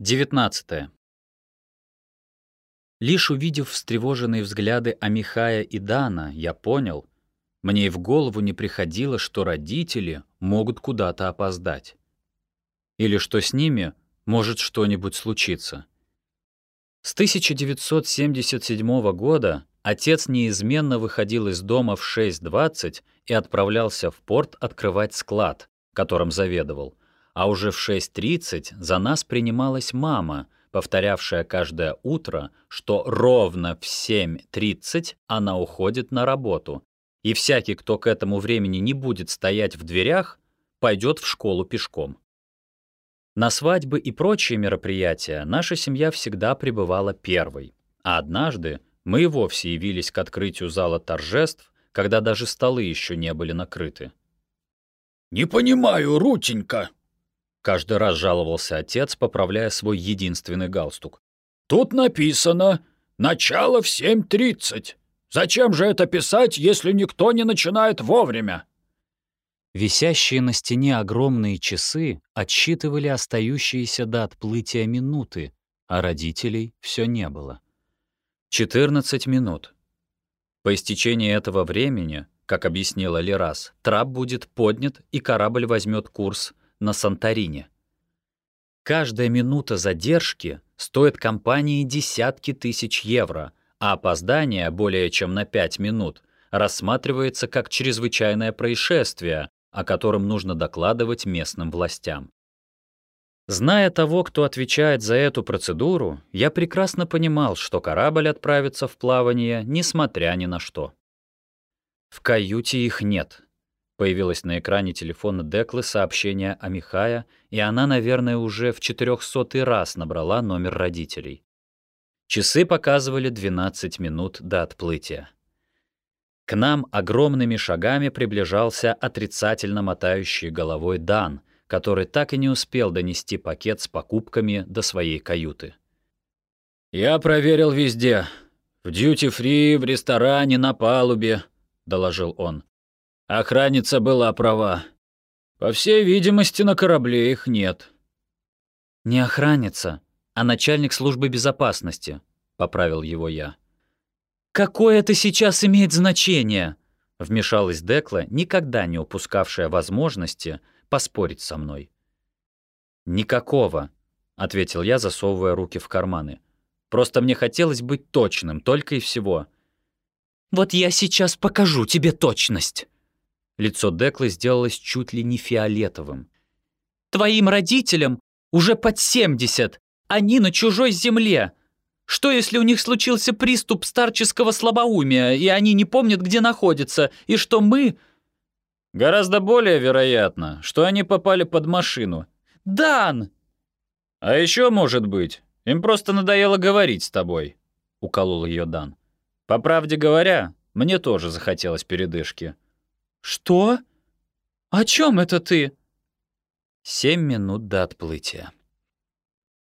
19. Лишь увидев встревоженные взгляды Амихая и Дана, я понял, мне и в голову не приходило, что родители могут куда-то опоздать. Или что с ними может что-нибудь случиться. С 1977 года отец неизменно выходил из дома в 6.20 и отправлялся в порт открывать склад, которым заведовал — а уже в 6.30 за нас принималась мама, повторявшая каждое утро, что ровно в 7.30 она уходит на работу, и всякий, кто к этому времени не будет стоять в дверях, пойдет в школу пешком. На свадьбы и прочие мероприятия наша семья всегда пребывала первой, а однажды мы вовсе явились к открытию зала торжеств, когда даже столы еще не были накрыты. «Не понимаю, Рутенька», Каждый раз жаловался отец, поправляя свой единственный галстук. «Тут написано «Начало в 7.30». Зачем же это писать, если никто не начинает вовремя?» Висящие на стене огромные часы отсчитывали остающиеся до отплытия минуты, а родителей все не было. 14 минут. По истечении этого времени, как объяснила Лерас, трап будет поднят и корабль возьмет курс на Санторине. Каждая минута задержки стоит компании десятки тысяч евро, а опоздание более чем на 5 минут рассматривается как чрезвычайное происшествие, о котором нужно докладывать местным властям. Зная того, кто отвечает за эту процедуру, я прекрасно понимал, что корабль отправится в плавание, несмотря ни на что. В каюте их нет, Появилось на экране телефона Деклы сообщение о Михая, и она, наверное, уже в четырехсотый раз набрала номер родителей. Часы показывали 12 минут до отплытия. К нам огромными шагами приближался отрицательно мотающий головой Дан, который так и не успел донести пакет с покупками до своей каюты. «Я проверил везде. В дьюти-фри, в ресторане, на палубе», — доложил он. Охранница была права. По всей видимости, на корабле их нет. «Не охранница, а начальник службы безопасности», — поправил его я. «Какое это сейчас имеет значение?» — вмешалась Декла, никогда не упускавшая возможности поспорить со мной. «Никакого», — ответил я, засовывая руки в карманы. «Просто мне хотелось быть точным, только и всего». «Вот я сейчас покажу тебе точность!» Лицо Деклы сделалось чуть ли не фиолетовым. «Твоим родителям уже под 70. Они на чужой земле. Что, если у них случился приступ старческого слабоумия, и они не помнят, где находятся, и что мы...» «Гораздо более вероятно, что они попали под машину». «Дан!» «А еще, может быть, им просто надоело говорить с тобой», — уколол ее Дан. «По правде говоря, мне тоже захотелось передышки». «Что? О чем это ты?» Семь минут до отплытия.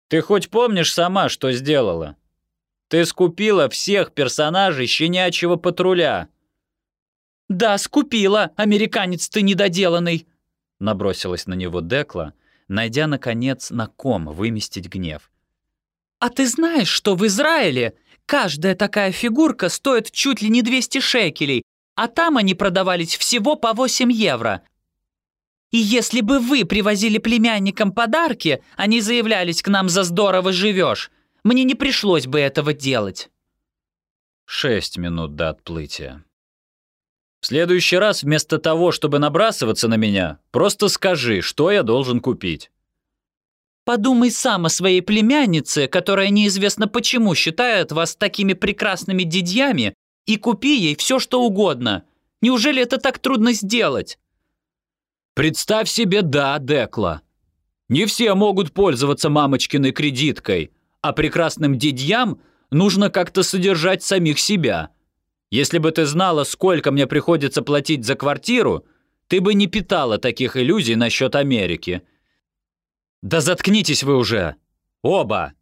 «Ты хоть помнишь сама, что сделала? Ты скупила всех персонажей щенячьего патруля!» «Да, скупила, американец ты недоделанный!» Набросилась на него Декла, найдя, наконец, на ком выместить гнев. «А ты знаешь, что в Израиле каждая такая фигурка стоит чуть ли не 200 шекелей, а там они продавались всего по 8 евро. И если бы вы привозили племянникам подарки, они заявлялись к нам за здорово живешь, мне не пришлось бы этого делать. Шесть минут до отплытия. В следующий раз вместо того, чтобы набрасываться на меня, просто скажи, что я должен купить. Подумай сам о своей племяннице, которая неизвестно почему считает вас такими прекрасными дядьями и купи ей все, что угодно. Неужели это так трудно сделать?» «Представь себе, да, Декла. Не все могут пользоваться мамочкиной кредиткой, а прекрасным дядьям нужно как-то содержать самих себя. Если бы ты знала, сколько мне приходится платить за квартиру, ты бы не питала таких иллюзий насчет Америки». «Да заткнитесь вы уже! Оба!»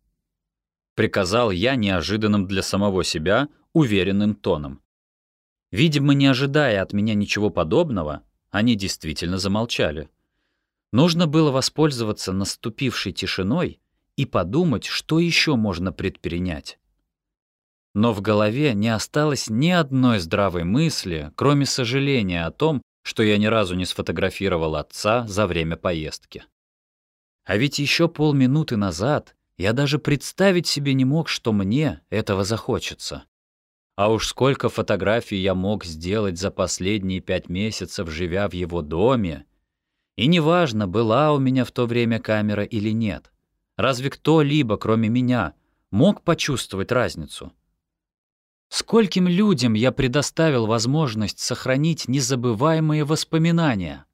Приказал я неожиданным для самого себя уверенным тоном. Видимо, не ожидая от меня ничего подобного, они действительно замолчали. Нужно было воспользоваться наступившей тишиной и подумать, что еще можно предпринять. Но в голове не осталось ни одной здравой мысли, кроме сожаления о том, что я ни разу не сфотографировал отца за время поездки. А ведь еще полминуты назад я даже представить себе не мог, что мне этого захочется. А уж сколько фотографий я мог сделать за последние пять месяцев, живя в его доме. И неважно, была у меня в то время камера или нет. Разве кто-либо, кроме меня, мог почувствовать разницу? Скольким людям я предоставил возможность сохранить незабываемые воспоминания,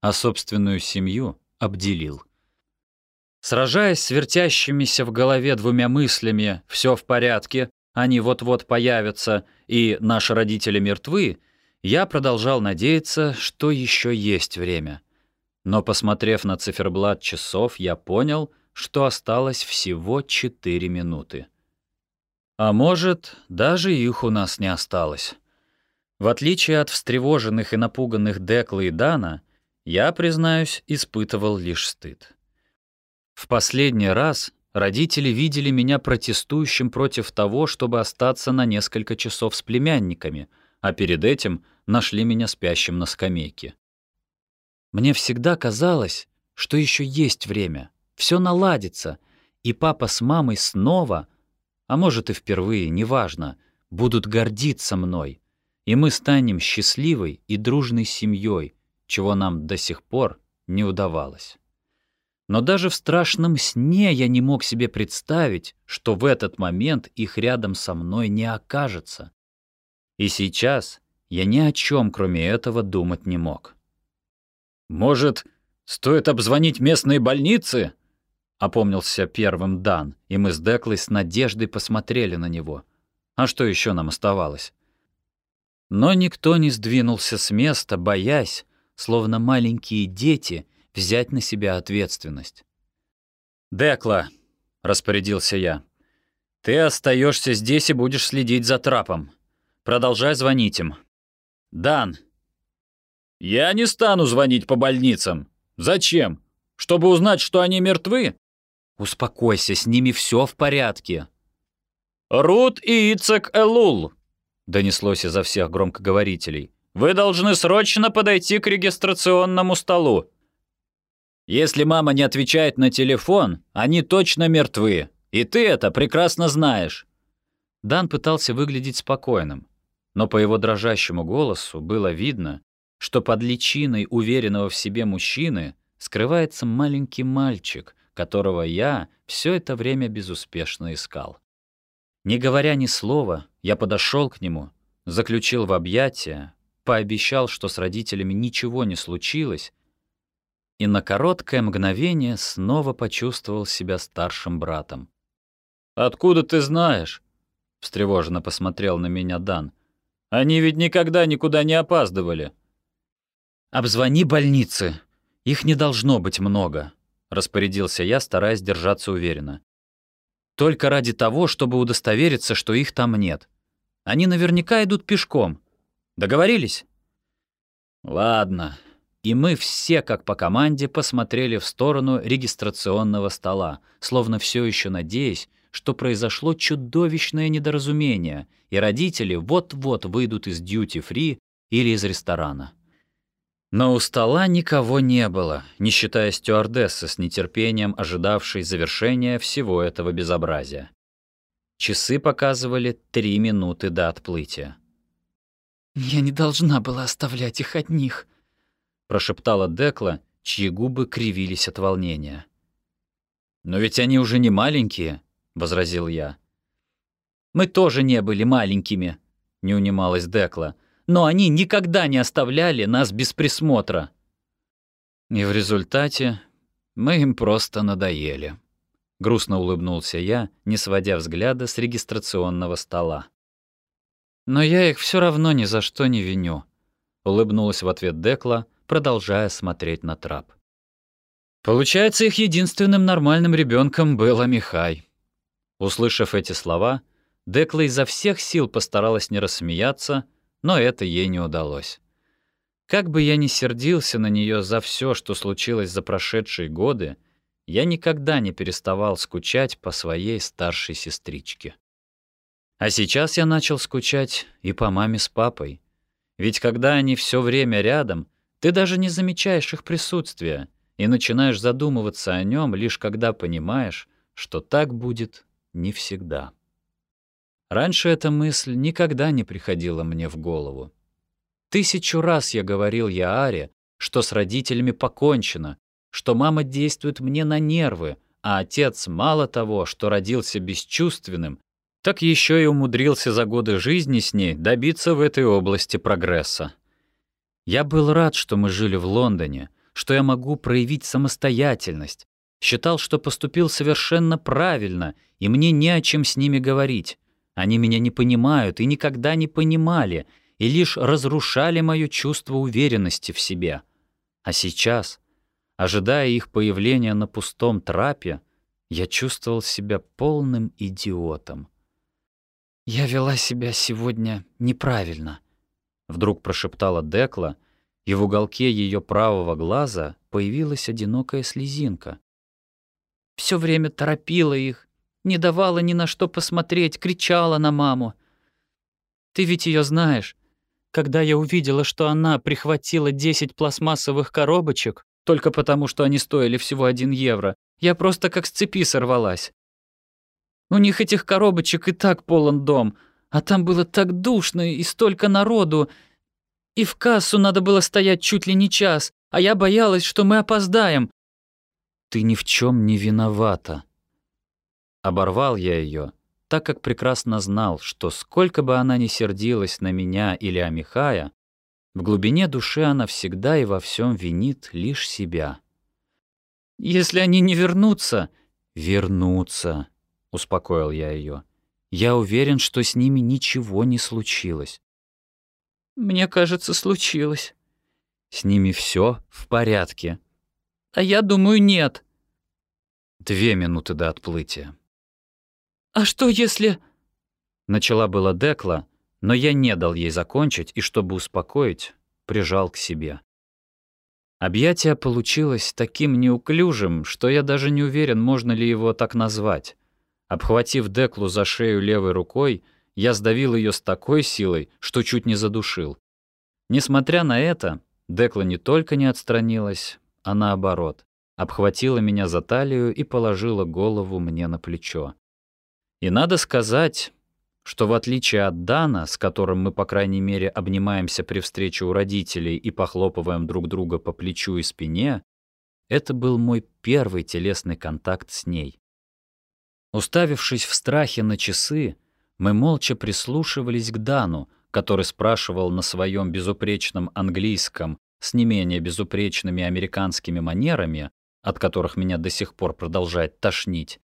а собственную семью обделил. Сражаясь с вертящимися в голове двумя мыслями «все в порядке», «они вот-вот появятся» и «наши родители мертвы», я продолжал надеяться, что еще есть время. Но, посмотрев на циферблат часов, я понял, что осталось всего 4 минуты. А может, даже их у нас не осталось. В отличие от встревоженных и напуганных Декла и Дана, я, признаюсь, испытывал лишь стыд. В последний раз родители видели меня протестующим против того, чтобы остаться на несколько часов с племянниками, а перед этим нашли меня спящим на скамейке. Мне всегда казалось, что еще есть время, все наладится, и папа с мамой снова, а может и впервые, неважно, будут гордиться мной, и мы станем счастливой и дружной семьей, чего нам до сих пор не удавалось. Но даже в страшном сне я не мог себе представить, что в этот момент их рядом со мной не окажется. И сейчас я ни о чем, кроме этого, думать не мог. «Может, стоит обзвонить местные больницы?» — опомнился первым Дан, и мы с Деклой с надеждой посмотрели на него. А что еще нам оставалось? Но никто не сдвинулся с места, боясь, словно маленькие дети, взять на себя ответственность. «Декла», — распорядился я, — «ты остаешься здесь и будешь следить за трапом. Продолжай звонить им». «Дан». «Я не стану звонить по больницам. Зачем? Чтобы узнать, что они мертвы?» «Успокойся, с ними все в порядке». «Рут и Ицек Элул», — донеслось изо всех громкоговорителей. «Вы должны срочно подойти к регистрационному столу. Если мама не отвечает на телефон, они точно мертвы. И ты это прекрасно знаешь». Дан пытался выглядеть спокойным, но по его дрожащему голосу было видно, что под личиной уверенного в себе мужчины скрывается маленький мальчик, которого я все это время безуспешно искал. Не говоря ни слова, я подошел к нему, заключил в объятия, пообещал, что с родителями ничего не случилось, и на короткое мгновение снова почувствовал себя старшим братом. «Откуда ты знаешь?» — встревоженно посмотрел на меня Дан. «Они ведь никогда никуда не опаздывали». «Обзвони больницы. Их не должно быть много», — распорядился я, стараясь держаться уверенно. «Только ради того, чтобы удостовериться, что их там нет. Они наверняка идут пешком. Договорились?» «Ладно», и мы все, как по команде, посмотрели в сторону регистрационного стола, словно все еще надеясь, что произошло чудовищное недоразумение, и родители вот-вот выйдут из дьюти-фри или из ресторана. Но у стола никого не было, не считая стюардессы с нетерпением ожидавшей завершения всего этого безобразия. Часы показывали три минуты до отплытия. «Я не должна была оставлять их одних», прошептала Декла, чьи губы кривились от волнения. «Но ведь они уже не маленькие», — возразил я. «Мы тоже не были маленькими», — не унималась Декла, «но они никогда не оставляли нас без присмотра». И в результате мы им просто надоели. Грустно улыбнулся я, не сводя взгляда с регистрационного стола. «Но я их все равно ни за что не виню», — улыбнулась в ответ Декла, продолжая смотреть на трап. Получается, их единственным нормальным ребенком был Амихай. Услышав эти слова, Декла изо всех сил постаралась не рассмеяться, но это ей не удалось. Как бы я ни сердился на нее за все, что случилось за прошедшие годы, я никогда не переставал скучать по своей старшей сестричке. А сейчас я начал скучать и по маме с папой. Ведь когда они все время рядом, ты даже не замечаешь их присутствия и начинаешь задумываться о нем лишь когда понимаешь, что так будет не всегда. Раньше эта мысль никогда не приходила мне в голову. Тысячу раз я говорил Яаре, что с родителями покончено, что мама действует мне на нервы, а отец мало того, что родился бесчувственным, так еще и умудрился за годы жизни с ней добиться в этой области прогресса. Я был рад, что мы жили в Лондоне, что я могу проявить самостоятельность, считал, что поступил совершенно правильно, и мне не о чем с ними говорить. Они меня не понимают и никогда не понимали, и лишь разрушали мое чувство уверенности в себе. А сейчас, ожидая их появления на пустом трапе, я чувствовал себя полным идиотом. «Я вела себя сегодня неправильно», — вдруг прошептала Декла, и в уголке ее правого глаза появилась одинокая слезинка. Все время торопила их, не давала ни на что посмотреть, кричала на маму. Ты ведь ее знаешь. Когда я увидела, что она прихватила 10 пластмассовых коробочек, только потому, что они стоили всего 1 евро, я просто как с цепи сорвалась. У них этих коробочек и так полон дом, а там было так душно и столько народу, и в кассу надо было стоять чуть ли не час, а я боялась, что мы опоздаем. Ты ни в чем не виновата, Оборвал я ее, так как прекрасно знал, что сколько бы она ни сердилась на меня или о Михая, в глубине души она всегда и во всем винит лишь себя. «Если они не вернутся...» «Вернутся», — успокоил я ее. «Я уверен, что с ними ничего не случилось». «Мне кажется, случилось». «С ними все в порядке». «А я думаю, нет». Две минуты до отплытия. «А что если...» Начала была Декла, но я не дал ей закончить и, чтобы успокоить, прижал к себе. Объятие получилось таким неуклюжим, что я даже не уверен, можно ли его так назвать. Обхватив Деклу за шею левой рукой, я сдавил ее с такой силой, что чуть не задушил. Несмотря на это, Декла не только не отстранилась, а наоборот, обхватила меня за талию и положила голову мне на плечо. И надо сказать, что в отличие от Дана, с которым мы, по крайней мере, обнимаемся при встрече у родителей и похлопываем друг друга по плечу и спине, это был мой первый телесный контакт с ней. Уставившись в страхе на часы, мы молча прислушивались к Дану, который спрашивал на своем безупречном английском с не менее безупречными американскими манерами, от которых меня до сих пор продолжает тошнить,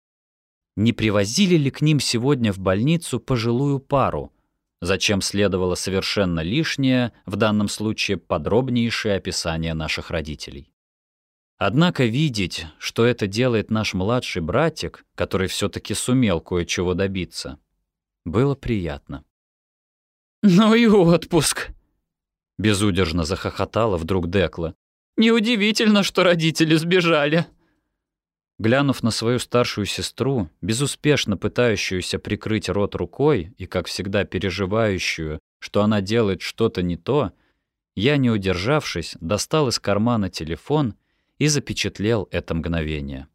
не привозили ли к ним сегодня в больницу пожилую пару, зачем следовало совершенно лишнее, в данном случае подробнейшее описание наших родителей. Однако видеть, что это делает наш младший братик, который все таки сумел кое-чего добиться, было приятно. «Ну и отпуск!» — безудержно захохотала вдруг Декла. «Неудивительно, что родители сбежали!» Глянув на свою старшую сестру, безуспешно пытающуюся прикрыть рот рукой и, как всегда, переживающую, что она делает что-то не то, я, не удержавшись, достал из кармана телефон и запечатлел это мгновение.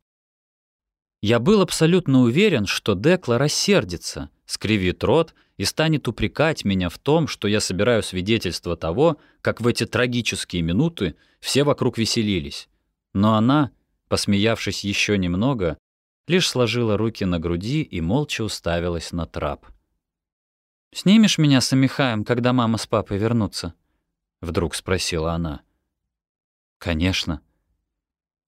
Я был абсолютно уверен, что Декла рассердится, скривит рот и станет упрекать меня в том, что я собираю свидетельство того, как в эти трагические минуты все вокруг веселились. Но она Посмеявшись еще немного, лишь сложила руки на груди и молча уставилась на трап. «Снимешь меня с Амихаем, когда мама с папой вернутся?» — вдруг спросила она. «Конечно.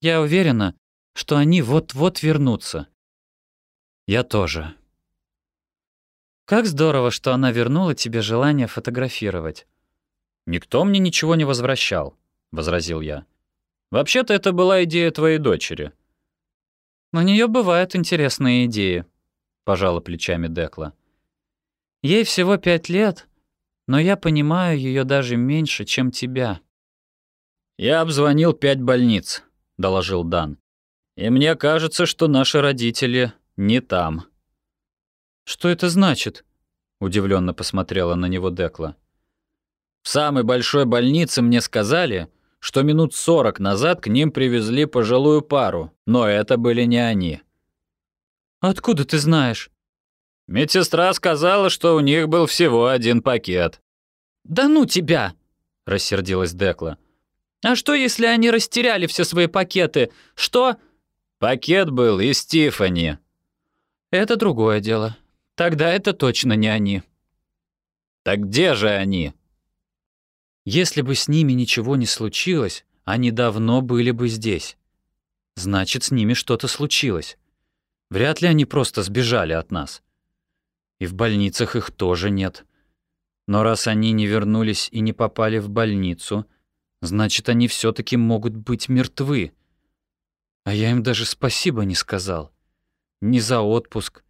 Я уверена, что они вот-вот вернутся». «Я тоже». «Как здорово, что она вернула тебе желание фотографировать». «Никто мне ничего не возвращал», — возразил я. Вообще-то это была идея твоей дочери». «У нее бывают интересные идеи», — пожала плечами Декла. «Ей всего пять лет, но я понимаю ее даже меньше, чем тебя». «Я обзвонил пять больниц», — доложил Дан. И мне кажется, что наши родители не там. Что это значит? Удивленно посмотрела на него Декла. В самой большой больнице мне сказали, что минут сорок назад к ним привезли пожилую пару, но это были не они. «Откуда ты знаешь?» Медсестра сказала, что у них был всего один пакет. «Да ну тебя!» — рассердилась Декла. «А что, если они растеряли все свои пакеты? Что?» «Пакет был из Тиффани». «Это другое дело. Тогда это точно не они». «Так где же они?» Если бы с ними ничего не случилось, они давно были бы здесь. Значит, с ними что-то случилось. Вряд ли они просто сбежали от нас. И в больницах их тоже нет. Но раз они не вернулись и не попали в больницу, значит, они все таки могут быть мертвы. А я им даже спасибо не сказал. Ни за отпуск,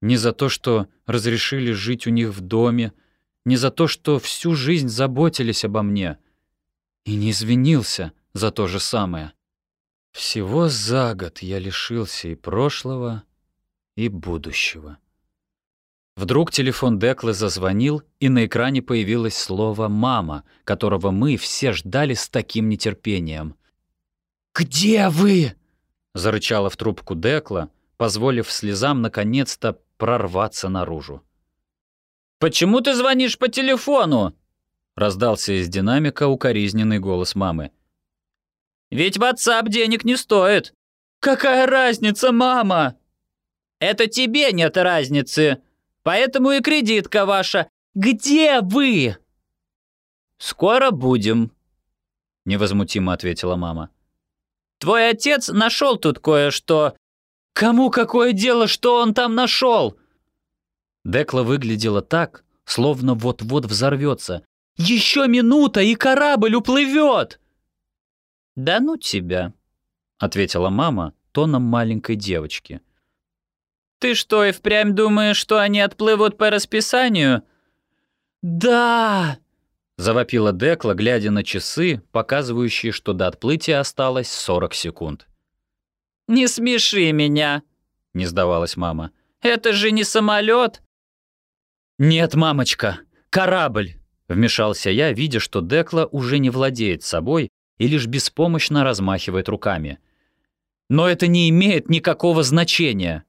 ни за то, что разрешили жить у них в доме, ни за то, что всю жизнь заботились обо мне. И не извинился за то же самое. Всего за год я лишился и прошлого, и будущего. Вдруг телефон Деклы зазвонил, и на экране появилось слово «мама», которого мы все ждали с таким нетерпением. «Где вы?» — зарычала в трубку Декла, позволив слезам наконец-то прорваться наружу. «Почему ты звонишь по телефону?» — раздался из динамика укоризненный голос мамы. Ведь WhatsApp денег не стоит. Какая разница, мама? Это тебе нет разницы. Поэтому и кредитка ваша. Где вы? Скоро будем, невозмутимо ответила мама. Твой отец нашел тут кое-что. Кому какое дело, что он там нашел? Декла выглядела так, словно вот-вот взорвется. Еще минута, и корабль уплывет! «Да ну тебя», — ответила мама тоном маленькой девочки. «Ты что, и впрямь думаешь, что они отплывут по расписанию?» «Да!» — завопила Декла, глядя на часы, показывающие, что до отплытия осталось 40 секунд. «Не смеши меня!» — не сдавалась мама. «Это же не самолет!» «Нет, мамочка, корабль!» — вмешался я, видя, что Декла уже не владеет собой и лишь беспомощно размахивает руками. «Но это не имеет никакого значения!»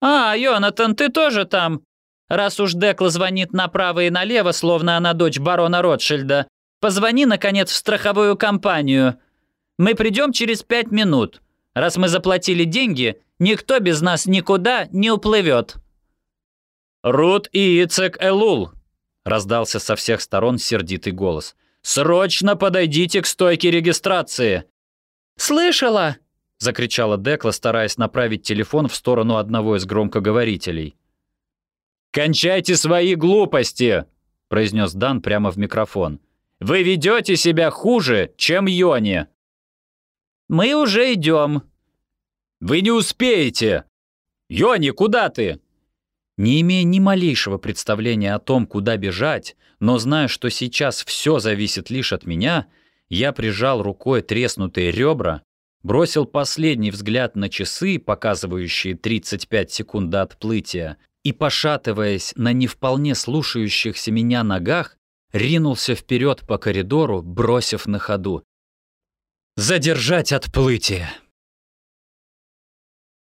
«А, Йонатан, ты тоже там? Раз уж Декла звонит направо и налево, словно она дочь барона Ротшильда, позвони, наконец, в страховую компанию. Мы придем через пять минут. Раз мы заплатили деньги, никто без нас никуда не уплывет». «Рут и Ицек Элул!» — раздался со всех сторон сердитый голос — Срочно подойдите к стойке регистрации!» «Слышала!» — закричала Декла, стараясь направить телефон в сторону одного из громкоговорителей. «Кончайте свои глупости!» — произнес Дан прямо в микрофон. «Вы ведете себя хуже, чем Йони!» «Мы уже идем!» «Вы не успеете!» «Йони, куда ты?» Не имея ни малейшего представления о том, куда бежать, но зная, что сейчас все зависит лишь от меня, я прижал рукой треснутые ребра, бросил последний взгляд на часы, показывающие 35 секунд до отплытия, и, пошатываясь на не вполне слушающихся меня ногах, ринулся вперед по коридору, бросив на ходу. «Задержать отплытие!»